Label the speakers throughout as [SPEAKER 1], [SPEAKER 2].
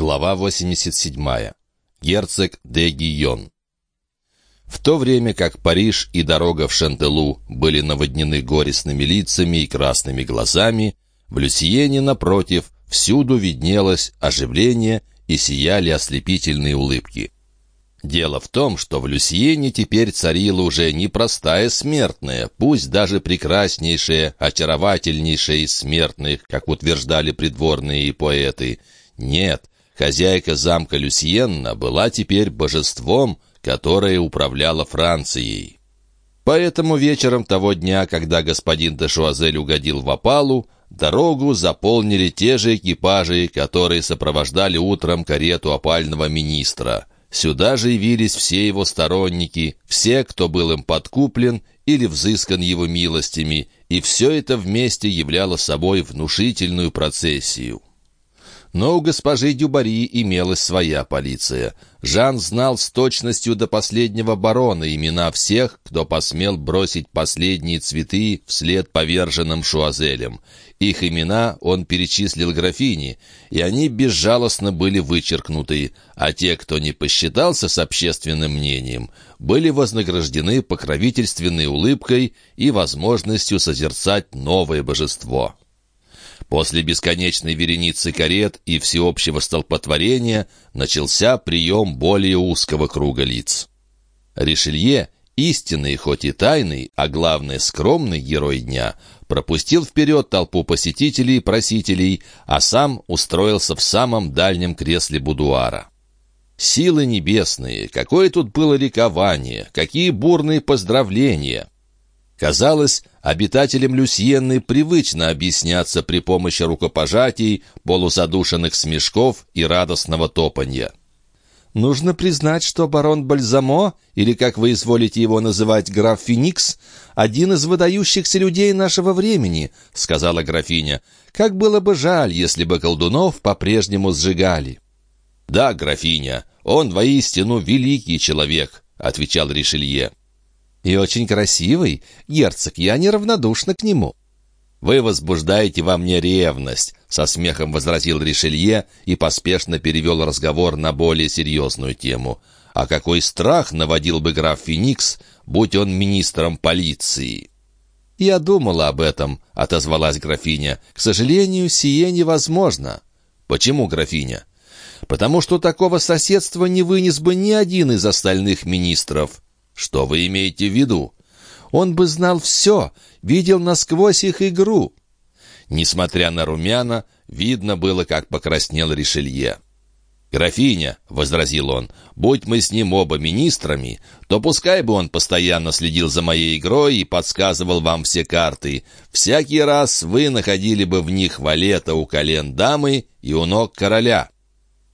[SPEAKER 1] Глава 87. Герцог де Гийон. В то время как Париж и дорога в Шантелу были наводнены горестными лицами и красными глазами, в Люсиене, напротив, всюду виднелось оживление и сияли ослепительные улыбки. Дело в том, что в Люсиене теперь царила уже не простая смертная, пусть даже прекраснейшая, очаровательнейшая из смертных, как утверждали придворные и поэты. Нет, Хозяйка замка Люсьенна была теперь божеством, которое управляло Францией. Поэтому вечером того дня, когда господин де Шуазель угодил в опалу, дорогу заполнили те же экипажи, которые сопровождали утром карету опального министра. Сюда же явились все его сторонники, все, кто был им подкуплен или взыскан его милостями, и все это вместе являло собой внушительную процессию. Но у госпожи Дюбари имелась своя полиция. Жан знал с точностью до последнего барона имена всех, кто посмел бросить последние цветы вслед поверженным шуазелям. Их имена он перечислил графине, и они безжалостно были вычеркнуты, а те, кто не посчитался с общественным мнением, были вознаграждены покровительственной улыбкой и возможностью созерцать новое божество. После бесконечной вереницы карет и всеобщего столпотворения начался прием более узкого круга лиц. Ришелье, истинный, хоть и тайный, а главное скромный герой дня, пропустил вперед толпу посетителей и просителей, а сам устроился в самом дальнем кресле будуара. Силы небесные, какое тут было ликование, какие бурные поздравления! Казалось, обитателям Люсьенны привычно объясняться при помощи рукопожатий, полузадушенных смешков и радостного топанья. «Нужно признать, что барон Бальзамо, или, как вы изволите его называть, граф Феникс, один из выдающихся людей нашего времени», — сказала графиня. «Как было бы жаль, если бы колдунов по-прежнему сжигали». «Да, графиня, он воистину великий человек», — отвечал Ришелье. «И очень красивый, герцог, я неравнодушна к нему». «Вы возбуждаете во мне ревность», — со смехом возразил Ришелье и поспешно перевел разговор на более серьезную тему. «А какой страх наводил бы граф Феникс, будь он министром полиции?» «Я думала об этом», — отозвалась графиня. «К сожалению, сие невозможно». «Почему, графиня?» «Потому что такого соседства не вынес бы ни один из остальных министров». «Что вы имеете в виду?» «Он бы знал все, видел насквозь их игру». Несмотря на румяна, видно было, как покраснел Ришелье. «Графиня», — возразил он, — «будь мы с ним оба министрами, то пускай бы он постоянно следил за моей игрой и подсказывал вам все карты. Всякий раз вы находили бы в них валета у колен дамы и у ног короля».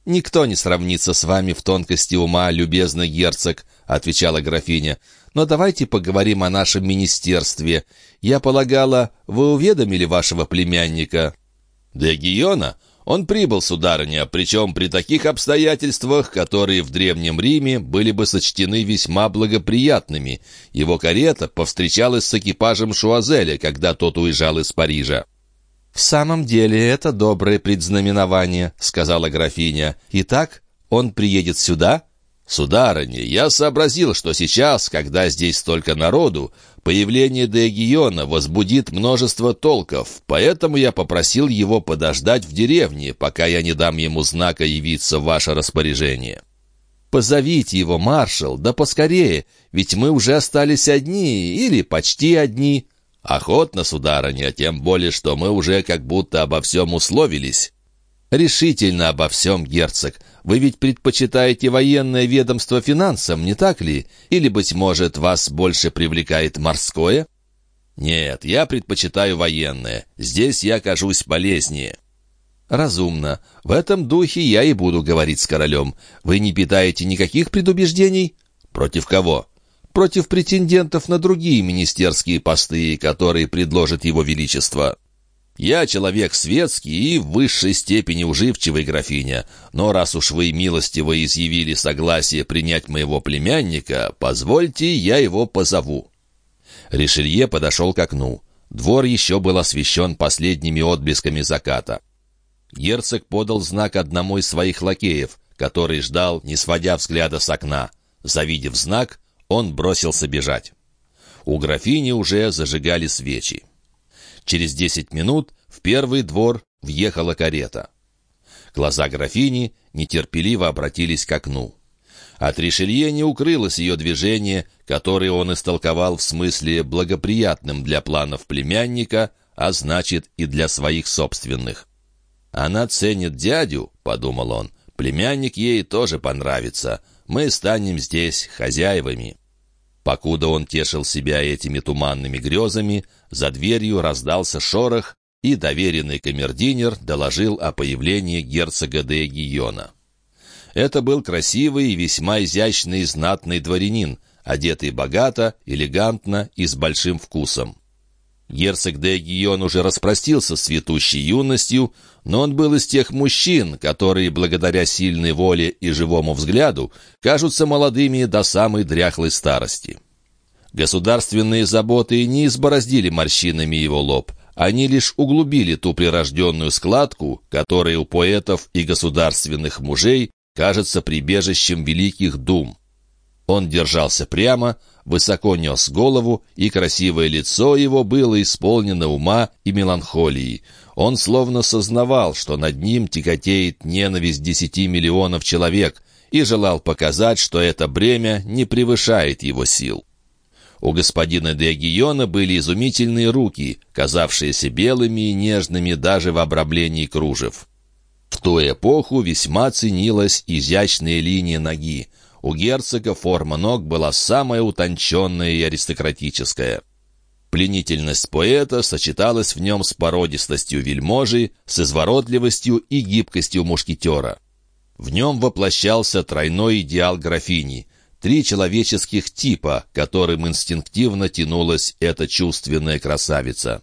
[SPEAKER 1] «Никто не сравнится с вами в тонкости ума, любезный герцог», — отвечала графиня. «Но давайте поговорим о нашем министерстве. Я полагала, вы уведомили вашего племянника?» «Де Гиона? Он прибыл, сударыня, причем при таких обстоятельствах, которые в Древнем Риме были бы сочтены весьма благоприятными. Его карета повстречалась с экипажем Шуазеля, когда тот уезжал из Парижа». «В самом деле это доброе предзнаменование», — сказала графиня. «Итак, он приедет сюда?» «Сударыня, я сообразил, что сейчас, когда здесь столько народу, появление Деогиона возбудит множество толков, поэтому я попросил его подождать в деревне, пока я не дам ему знака явиться в ваше распоряжение». «Позовите его, маршал, да поскорее, ведь мы уже остались одни или почти одни». «Охотно, сударыня, тем более, что мы уже как будто обо всем условились». «Решительно обо всем, герцог. Вы ведь предпочитаете военное ведомство финансам, не так ли? Или, быть может, вас больше привлекает морское?» «Нет, я предпочитаю военное. Здесь я кажусь полезнее». «Разумно. В этом духе я и буду говорить с королем. Вы не питаете никаких предубеждений?» «Против кого?» Против претендентов на другие министерские посты, которые предложит его величество. Я человек светский и в высшей степени уживчивый графиня, но раз уж вы милостиво изъявили согласие принять моего племянника, позвольте, я его позову». Ришелье подошел к окну. Двор еще был освещен последними отблесками заката. герцог подал знак одному из своих лакеев, который ждал, не сводя взгляда с окна. Завидев знак, он бросился бежать. У графини уже зажигали свечи. Через десять минут в первый двор въехала карета. Глаза графини нетерпеливо обратились к окну. От Ришелье не укрылось ее движение, которое он истолковал в смысле благоприятным для планов племянника, а значит и для своих собственных. «Она ценит дядю», — подумал он, — «племянник ей тоже понравится. Мы станем здесь хозяевами». Покуда он тешил себя этими туманными грезами, за дверью раздался шорох, и доверенный камердинер доложил о появлении герцога де Гийона. Это был красивый и весьма изящный знатный дворянин, одетый богато, элегантно и с большим вкусом. Герцог де Гион уже распростился с цветущей юностью, но он был из тех мужчин, которые, благодаря сильной воле и живому взгляду, кажутся молодыми до самой дряхлой старости. Государственные заботы не избороздили морщинами его лоб, они лишь углубили ту прирожденную складку, которая у поэтов и государственных мужей кажется прибежищем великих дум. Он держался прямо, высоко нес голову, и красивое лицо его было исполнено ума и меланхолии. Он словно сознавал, что над ним тяготеет ненависть десяти миллионов человек, и желал показать, что это бремя не превышает его сил. У господина де Гиона были изумительные руки, казавшиеся белыми и нежными даже в обрамлении кружев. В ту эпоху весьма ценилась изящная линия ноги. У герцога форма ног была самая утонченная и аристократическая. Пленительность поэта сочеталась в нем с породистостью вельможи, с изворотливостью и гибкостью мушкетера. В нем воплощался тройной идеал графини — три человеческих типа, которым инстинктивно тянулась эта чувственная красавица.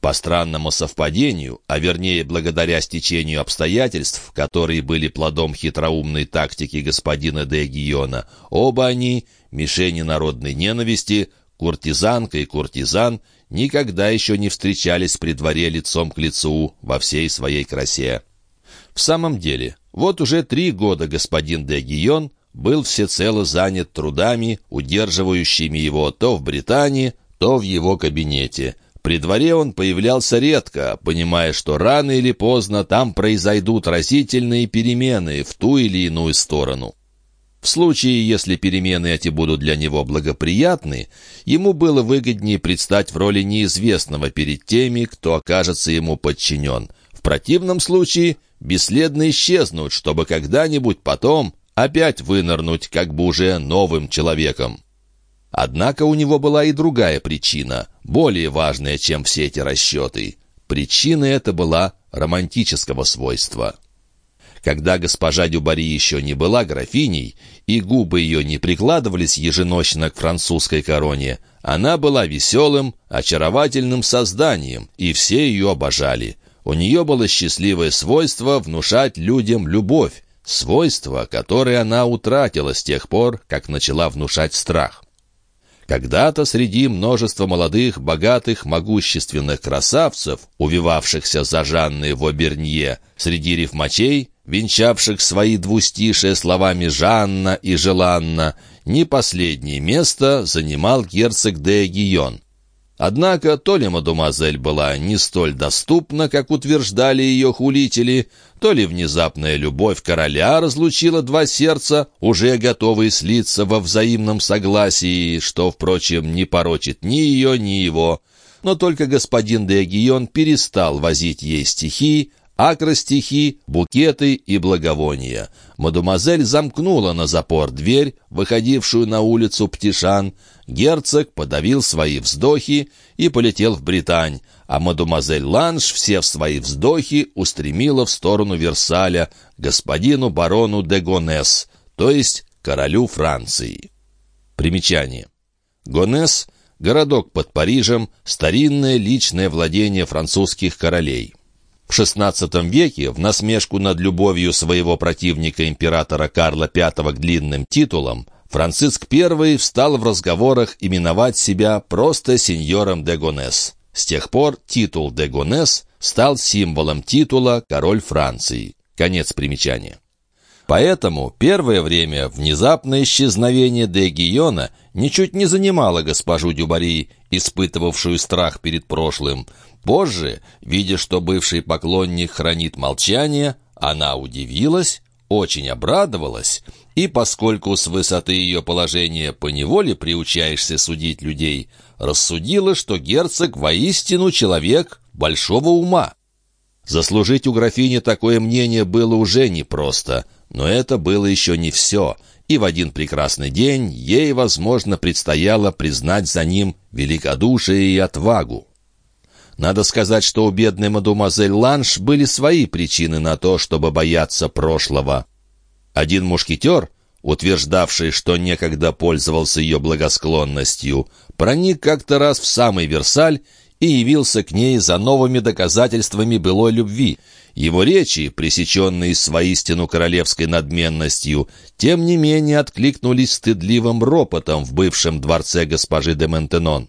[SPEAKER 1] По странному совпадению, а вернее благодаря стечению обстоятельств, которые были плодом хитроумной тактики господина де Гиона, оба они, мишени народной ненависти, куртизанка и куртизан, никогда еще не встречались при дворе лицом к лицу во всей своей красе. В самом деле, вот уже три года господин де Гион был всецело занят трудами, удерживающими его то в Британии, то в его кабинете – при дворе он появлялся редко, понимая, что рано или поздно там произойдут разительные перемены в ту или иную сторону. В случае, если перемены эти будут для него благоприятны, ему было выгоднее предстать в роли неизвестного перед теми, кто окажется ему подчинен. В противном случае бесследно исчезнуть, чтобы когда-нибудь потом опять вынырнуть как бы уже новым человеком. Однако у него была и другая причина, более важная, чем все эти расчеты. Причина эта была романтического свойства. Когда госпожа Дюбари еще не была графиней, и губы ее не прикладывались еженочно к французской короне, она была веселым, очаровательным созданием, и все ее обожали. У нее было счастливое свойство внушать людям любовь, свойство, которое она утратила с тех пор, как начала внушать страх. Когда-то среди множества молодых, богатых, могущественных красавцев, увивавшихся за Жанной в Обернье, среди рифмачей, венчавших свои двустишие словами «Жанна» и «Желанна», не последнее место занимал герцог де Гион. Однако то ли мадемуазель была не столь доступна, как утверждали ее хулители, то ли внезапная любовь короля разлучила два сердца, уже готовые слиться во взаимном согласии, что, впрочем, не порочит ни ее, ни его. Но только господин де Гион перестал возить ей стихи, акростихи, букеты и благовония. Мадемуазель замкнула на запор дверь, выходившую на улицу Птишан. Герцог подавил свои вздохи и полетел в Британь, а мадемуазель Ланш все в свои вздохи устремила в сторону Версаля, господину барону де Гонес, то есть королю Франции. Примечание. Гонес — городок под Парижем, старинное личное владение французских королей. В XVI веке, в насмешку над любовью своего противника императора Карла V к длинным титулам, Франциск I встал в разговорах именовать себя просто сеньором де Гонес. С тех пор титул де Гонес стал символом титула «Король Франции». Конец примечания. Поэтому первое время внезапное исчезновение де Гиона ничуть не занимало госпожу Дюбари, испытывавшую страх перед прошлым. Позже, видя, что бывший поклонник хранит молчание, она удивилась, очень обрадовалась, и поскольку с высоты ее положения поневоле приучаешься судить людей, рассудила, что герцог воистину человек большого ума. Заслужить у графини такое мнение было уже непросто, но это было еще не все, и в один прекрасный день ей, возможно, предстояло признать за ним великодушие и отвагу. Надо сказать, что у бедной мадемуазель Ланш были свои причины на то, чтобы бояться прошлого. Один мушкетер, утверждавший, что некогда пользовался ее благосклонностью, проник как-то раз в самый Версаль и явился к ней за новыми доказательствами былой любви. Его речи, пресеченные с воистину королевской надменностью, тем не менее откликнулись стыдливым ропотом в бывшем дворце госпожи де Ментенон.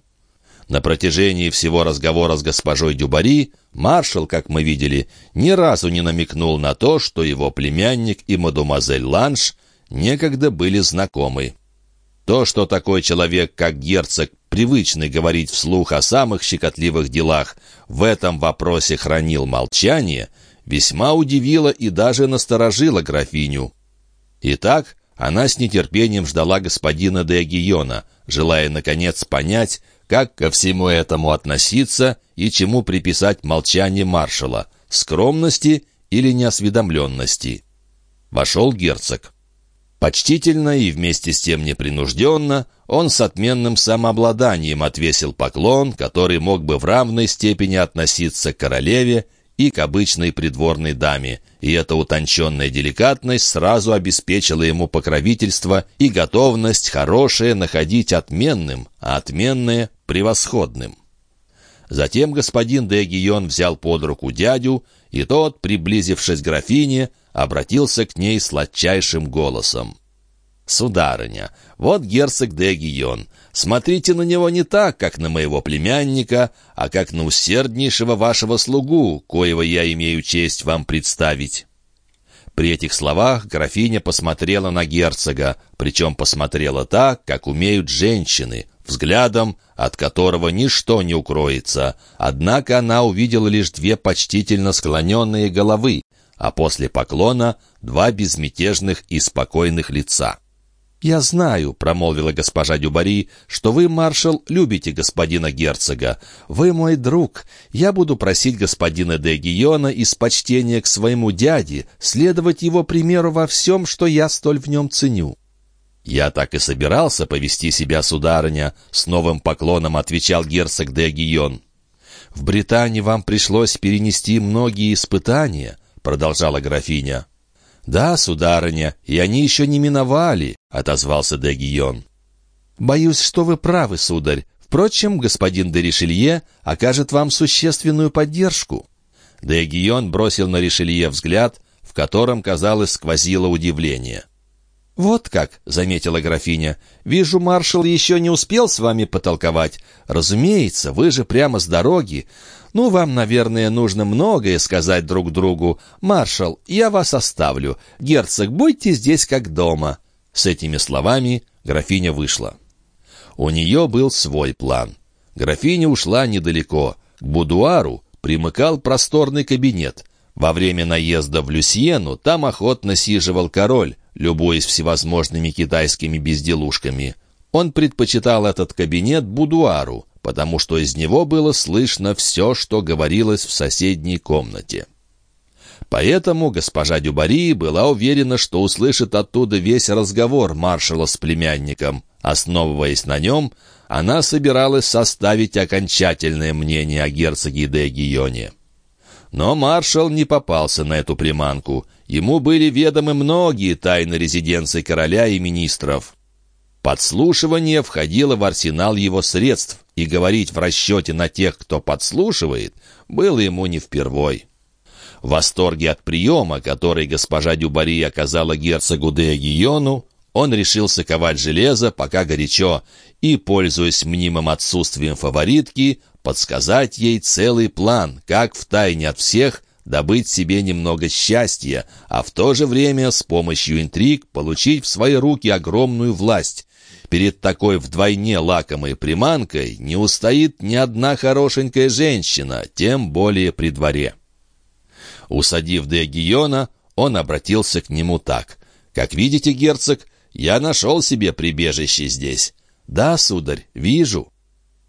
[SPEAKER 1] На протяжении всего разговора с госпожой Дюбари маршал, как мы видели, ни разу не намекнул на то, что его племянник и мадемуазель Ланш некогда были знакомы. То, что такой человек, как герцог, привычный говорить вслух о самых щекотливых делах, в этом вопросе хранил молчание, весьма удивило и даже насторожило графиню. Итак, она с нетерпением ждала господина де Гиона, желая, наконец, понять, как ко всему этому относиться и чему приписать молчание маршала, скромности или неосведомленности. Вошел герцог. Почтительно и вместе с тем непринужденно он с отменным самообладанием отвесил поклон, который мог бы в равной степени относиться к королеве и к обычной придворной даме, и эта утонченная деликатность сразу обеспечила ему покровительство и готовность хорошее находить отменным, а отменное — превосходным. Затем господин де Гион взял под руку дядю, и тот, приблизившись к графине, обратился к ней сладчайшим голосом. «Сударыня, вот герцог де Гион. Смотрите на него не так, как на моего племянника, а как на усерднейшего вашего слугу, коего я имею честь вам представить». При этих словах графиня посмотрела на герцога, причем посмотрела так, как умеют женщины, взглядом, от которого ничто не укроется. Однако она увидела лишь две почтительно склоненные головы, а после поклона два безмятежных и спокойных лица. «Я знаю», — промолвила госпожа Дюбари, — «что вы, маршал, любите господина герцога. Вы мой друг. Я буду просить господина де Гиона из почтения к своему дяде следовать его примеру во всем, что я столь в нем ценю». «Я так и собирался повести себя, сударыня», — с новым поклоном отвечал герцог де Гион. «В Британии вам пришлось перенести многие испытания», — продолжала графиня. «Да, сударыня, и они еще не миновали», — отозвался де Гион. «Боюсь, что вы правы, сударь. Впрочем, господин де Ришелье окажет вам существенную поддержку». Де Гион бросил на Ришелье взгляд, в котором, казалось, сквозило удивление. «Вот как», — заметила графиня, — «вижу, маршал еще не успел с вами потолковать. Разумеется, вы же прямо с дороги. Ну, вам, наверное, нужно многое сказать друг другу. Маршал, я вас оставлю. Герцог, будьте здесь как дома». С этими словами графиня вышла. У нее был свой план. Графиня ушла недалеко. К будуару примыкал просторный кабинет. Во время наезда в Люсьену там охотно сиживал король, любуясь всевозможными китайскими безделушками. Он предпочитал этот кабинет будуару, потому что из него было слышно все, что говорилось в соседней комнате. Поэтому госпожа Дюбари была уверена, что услышит оттуда весь разговор маршала с племянником. Основываясь на нем, она собиралась составить окончательное мнение о герцоге де Гионе. Но маршал не попался на эту приманку. Ему были ведомы многие тайны резиденции короля и министров. Подслушивание входило в арсенал его средств, и говорить в расчете на тех, кто подслушивает, было ему не впервой. В восторге от приема, который госпожа Дюбари оказала герцогу де Гиону, он решился ковать железо, пока горячо, и, пользуясь мнимым отсутствием фаворитки, подсказать ей целый план, как втайне от всех добыть себе немного счастья, а в то же время с помощью интриг получить в свои руки огромную власть. Перед такой вдвойне лакомой приманкой не устоит ни одна хорошенькая женщина, тем более при дворе. Усадив де Гиона, он обратился к нему так. «Как видите, герцог, я нашел себе прибежище здесь». «Да, сударь, вижу».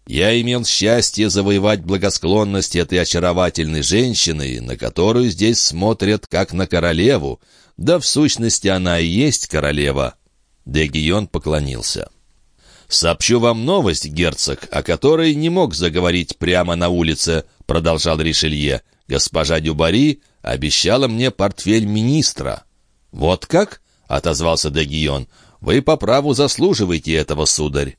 [SPEAKER 1] Я имел счастье завоевать благосклонность этой очаровательной женщины, на которую здесь смотрят как на королеву. Да в сущности она и есть королева. Дегион поклонился. «Сообщу вам новость, герцог, о которой не мог заговорить прямо на улице», — продолжал Ришелье. «Госпожа Дюбари обещала мне портфель министра». «Вот как?» — отозвался Дегион. «Вы по праву заслуживаете этого, сударь».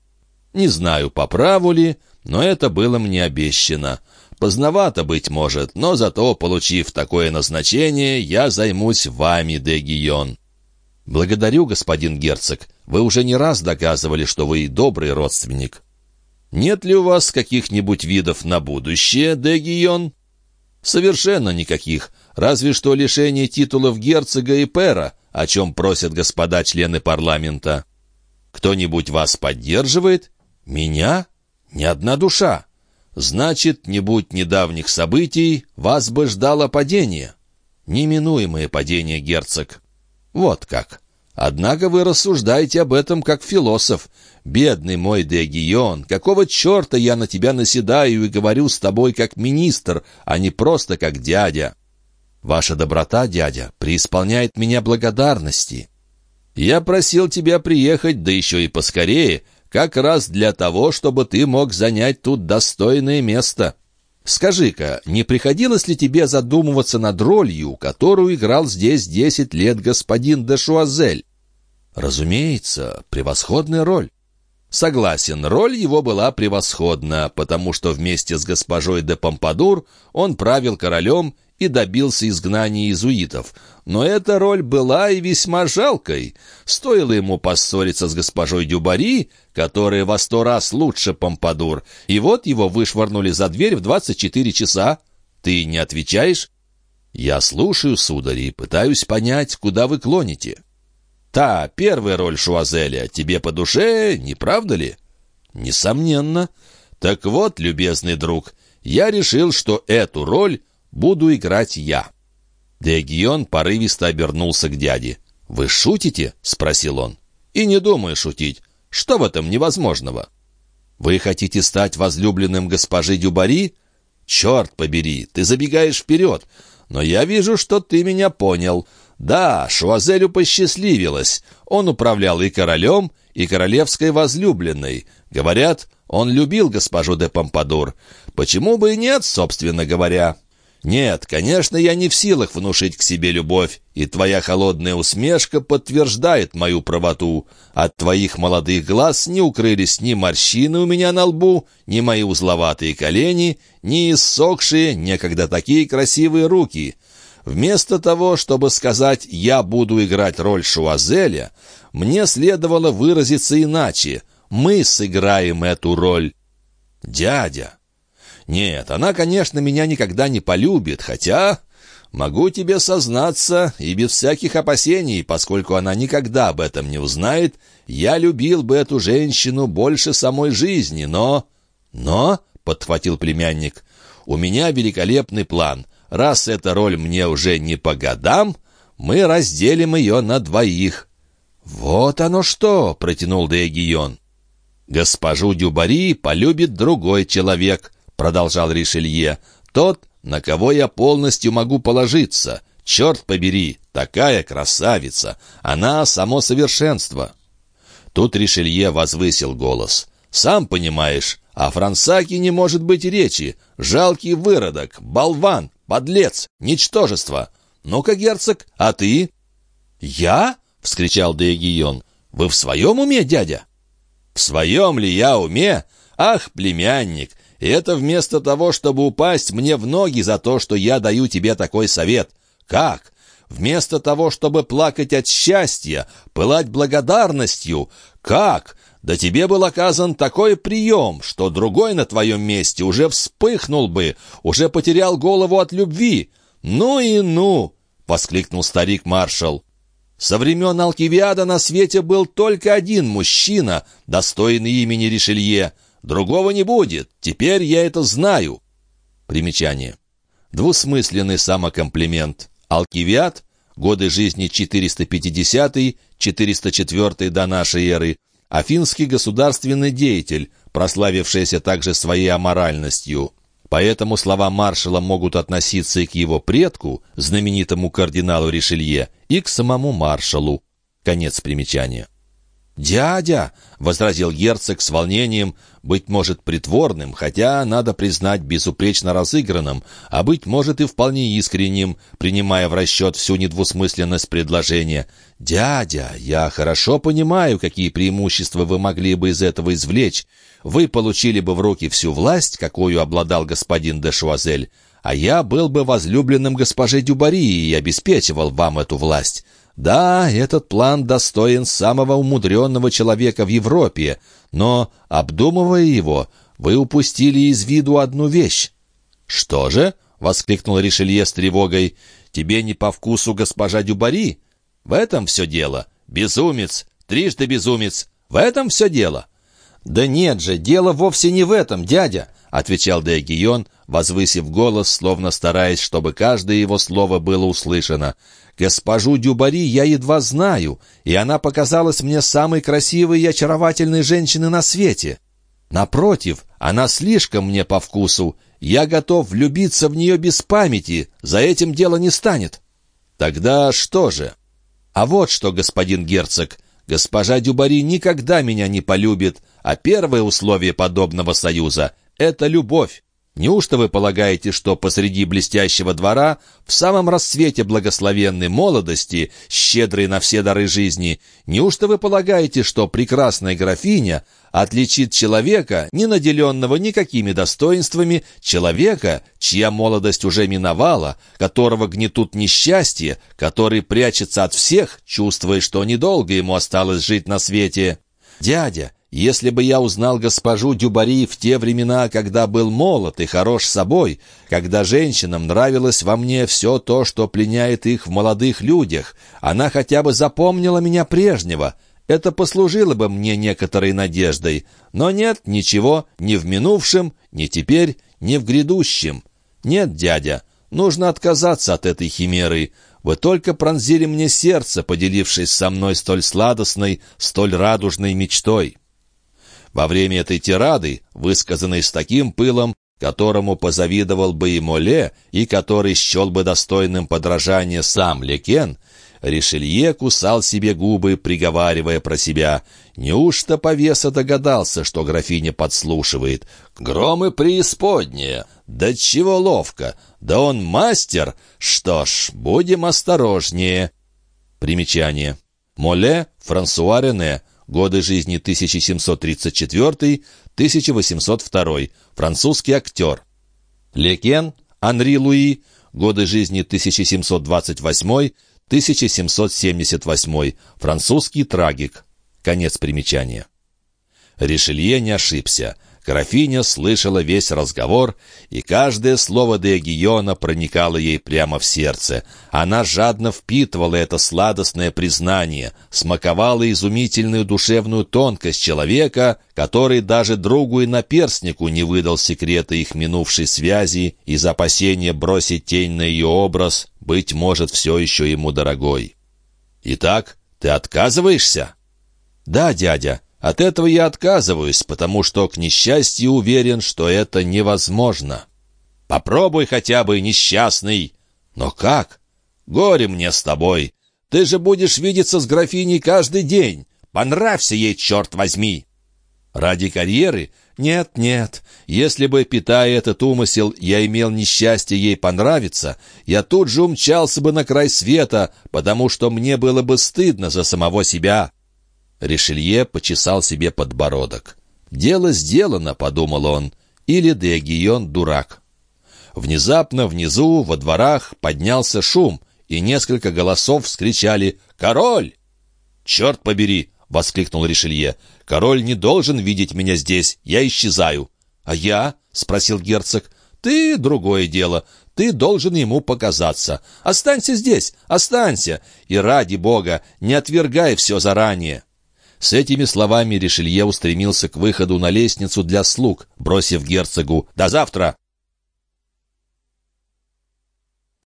[SPEAKER 1] Не знаю, по праву ли, но это было мне обещано. Поздновато, быть может, но зато, получив такое назначение, я займусь вами, де Гион. Благодарю, господин герцог. Вы уже не раз доказывали, что вы добрый родственник. Нет ли у вас каких-нибудь видов на будущее, де Гион? Совершенно никаких, разве что лишение титулов герцога и пера, о чем просят господа члены парламента. Кто-нибудь вас поддерживает «Меня? Ни одна душа. Значит, не будь недавних событий, вас бы ждало падение. Неминуемое падение, герцог. Вот как. Однако вы рассуждаете об этом как философ. Бедный мой Дегион, какого черта я на тебя наседаю и говорю с тобой как министр, а не просто как дядя? Ваша доброта, дядя, преисполняет меня благодарности. Я просил тебя приехать, да еще и поскорее, как раз для того, чтобы ты мог занять тут достойное место. Скажи-ка, не приходилось ли тебе задумываться над ролью, которую играл здесь десять лет господин де Шуазель? Разумеется, превосходная роль. Согласен, роль его была превосходна, потому что вместе с госпожой де Помпадур он правил королем и добился изгнания иезуитов. Но эта роль была и весьма жалкой. Стоило ему поссориться с госпожой Дюбари, которая во сто раз лучше Помпадур, и вот его вышвырнули за дверь в двадцать четыре часа. Ты не отвечаешь? Я слушаю, сударь, и пытаюсь понять, куда вы клоните. Та первая роль Шуазеля тебе по душе, не правда ли? Несомненно. Так вот, любезный друг, я решил, что эту роль буду играть я». Дегион порывисто обернулся к дяде. «Вы шутите?» — спросил он. «И не думаю шутить. Что в этом невозможного?» «Вы хотите стать возлюбленным госпожи Дюбари?» «Черт побери, ты забегаешь вперед. Но я вижу, что ты меня понял. Да, Шуазелю посчастливилось. Он управлял и королем, и королевской возлюбленной. Говорят, он любил госпожу де Помпадур. Почему бы и нет, собственно говоря?» Нет, конечно, я не в силах внушить к себе любовь, и твоя холодная усмешка подтверждает мою правоту. От твоих молодых глаз не укрылись ни морщины у меня на лбу, ни мои узловатые колени, ни иссохшие, некогда такие красивые руки. Вместо того, чтобы сказать «я буду играть роль Шуазеля», мне следовало выразиться иначе. Мы сыграем эту роль. «Дядя, нет, она, конечно, меня никогда не полюбит, хотя... Могу тебе сознаться, и без всяких опасений, поскольку она никогда об этом не узнает, я любил бы эту женщину больше самой жизни, но... Но, — подхватил племянник, — у меня великолепный план. Раз эта роль мне уже не по годам, мы разделим ее на двоих. «Вот оно что!» — протянул Деегион. «Госпожу Дюбари полюбит другой человек. — продолжал Ришелье, — «тот, на кого я полностью могу положиться. Черт побери, такая красавица! Она — само совершенство!» Тут Ришелье возвысил голос. «Сам понимаешь, о Франсаке не может быть речи. Жалкий выродок, болван, подлец, ничтожество. Ну-ка, герцог, а ты?» «Я?» — вскричал Деегион. «Вы в своем уме, дядя?» «В своем ли я уме? Ах, племянник, и это вместо того, чтобы упасть мне в ноги за то, что я даю тебе такой совет. Как? Вместо того, чтобы плакать от счастья, пылать благодарностью. Как? Да тебе был оказан такой прием, что другой на твоем месте уже вспыхнул бы, уже потерял голову от любви. Ну и ну!» — воскликнул старик-маршал. «Со времен Алкивиада на свете был только один мужчина, достойный имени Ришелье. Другого не будет, теперь я это знаю». Примечание. Двусмысленный самокомплимент. Алкивиад, годы жизни 450-404 до нашей эры, афинский государственный деятель, прославившийся также своей аморальностью. Поэтому слова маршала могут относиться и к его предку, знаменитому кардиналу Ришелье, и к самому маршалу. Конец примечания. «Дядя!» — возразил герцог с волнением, быть может, притворным, хотя, надо признать, безупречно разыгранным, а, быть может, и вполне искренним, принимая в расчет всю недвусмысленность предложения. «Дядя, я хорошо понимаю, какие преимущества вы могли бы из этого извлечь. Вы получили бы в руки всю власть, какую обладал господин де Шуазель, а я был бы возлюбленным госпожи Дюбари и обеспечивал вам эту власть». Да, этот план достоин самого умудренного человека в Европе, но, обдумывая его, вы упустили из виду одну вещь. «Что же?» — воскликнул Ришелье с тревогой. «Тебе не по вкусу госпожа Дюбари? В этом все дело. Безумец, трижды безумец. В этом все дело». «Да нет же, дело вовсе не в этом, дядя», — отвечал Де Гион, возвысив голос, словно стараясь, чтобы каждое его слово было услышано. Госпожу Дюбари я едва знаю, и она показалась мне самой красивой и очаровательной женщиной на свете. Напротив, она слишком мне по вкусу. Я готов влюбиться в нее без памяти, за этим дело не станет. Тогда что же? А вот что, господин герцог, госпожа Дюбари никогда меня не полюбит, а первое условие подобного союза — это любовь. Неужто вы полагаете, что посреди блестящего двора, в самом расцвете благословенной молодости, щедрой на все дары жизни, неужто вы полагаете, что прекрасная графиня отличит человека, не наделенного никакими достоинствами, человека, чья молодость уже миновала, которого гнетут несчастье, который прячется от всех, чувствуя, что недолго ему осталось жить на свете? Дядя, если бы я узнал госпожу Дюбари в те времена, когда был молод и хорош собой, когда женщинам нравилось во мне все то, что пленяет их в молодых людях, она хотя бы запомнила меня прежнего. Это послужило бы мне некоторой надеждой. Но нет ничего ни в минувшем, ни теперь, ни в грядущем. Нет, дядя, нужно отказаться от этой химеры. Вы только пронзили мне сердце, поделившись со мной столь сладостной, столь радужной мечтой». Во время этой тирады, высказанной с таким пылом, которому позавидовал бы и Моле, и который счел бы достойным подражания сам Лекен, Ришелье кусал себе губы, приговаривая про себя. Неужто повеса догадался, что графиня подслушивает? Громы преисподние! Да чего ловко! Да он мастер! Что ж, будем осторожнее. Примечание. Моле Франсуа Рене годы жизни 1734-1802, французский актер. Лекен Анри Луи, годы жизни 1728-1778, французский трагик. Конец примечания. Ришелье не ошибся. Графиня слышала весь разговор, и каждое слово де Гиона проникало ей прямо в сердце. Она жадно впитывала это сладостное признание, смаковала изумительную душевную тонкость человека, который даже другу и наперстнику не выдал секрета их минувшей связи из опасения бросить тень на ее образ, быть может, все еще ему дорогой. «Итак, ты отказываешься?» «Да, дядя», от этого я отказываюсь, потому что, к несчастью, уверен, что это невозможно. Попробуй хотя бы, несчастный. Но как? Горе мне с тобой. Ты же будешь видеться с графиней каждый день. Понравься ей, черт возьми. Ради карьеры? Нет, нет. Если бы, питая этот умысел, я имел несчастье ей понравиться, я тут же умчался бы на край света, потому что мне было бы стыдно за самого себя. Ришелье почесал себе подбородок. «Дело сделано», — подумал он, — «или Деогион дурак». Внезапно внизу, во дворах, поднялся шум, и несколько голосов вскричали «Король!» «Черт побери!» — воскликнул Ришелье. «Король не должен видеть меня здесь, я исчезаю». «А я?» — спросил герцог. «Ты — другое дело. Ты должен ему показаться. Останься здесь, останься, и ради бога, не отвергай все заранее». С этими словами Ришелье устремился к выходу на лестницу для слуг, бросив герцогу «До завтра!».